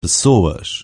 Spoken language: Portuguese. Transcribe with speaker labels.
Speaker 1: pessoas.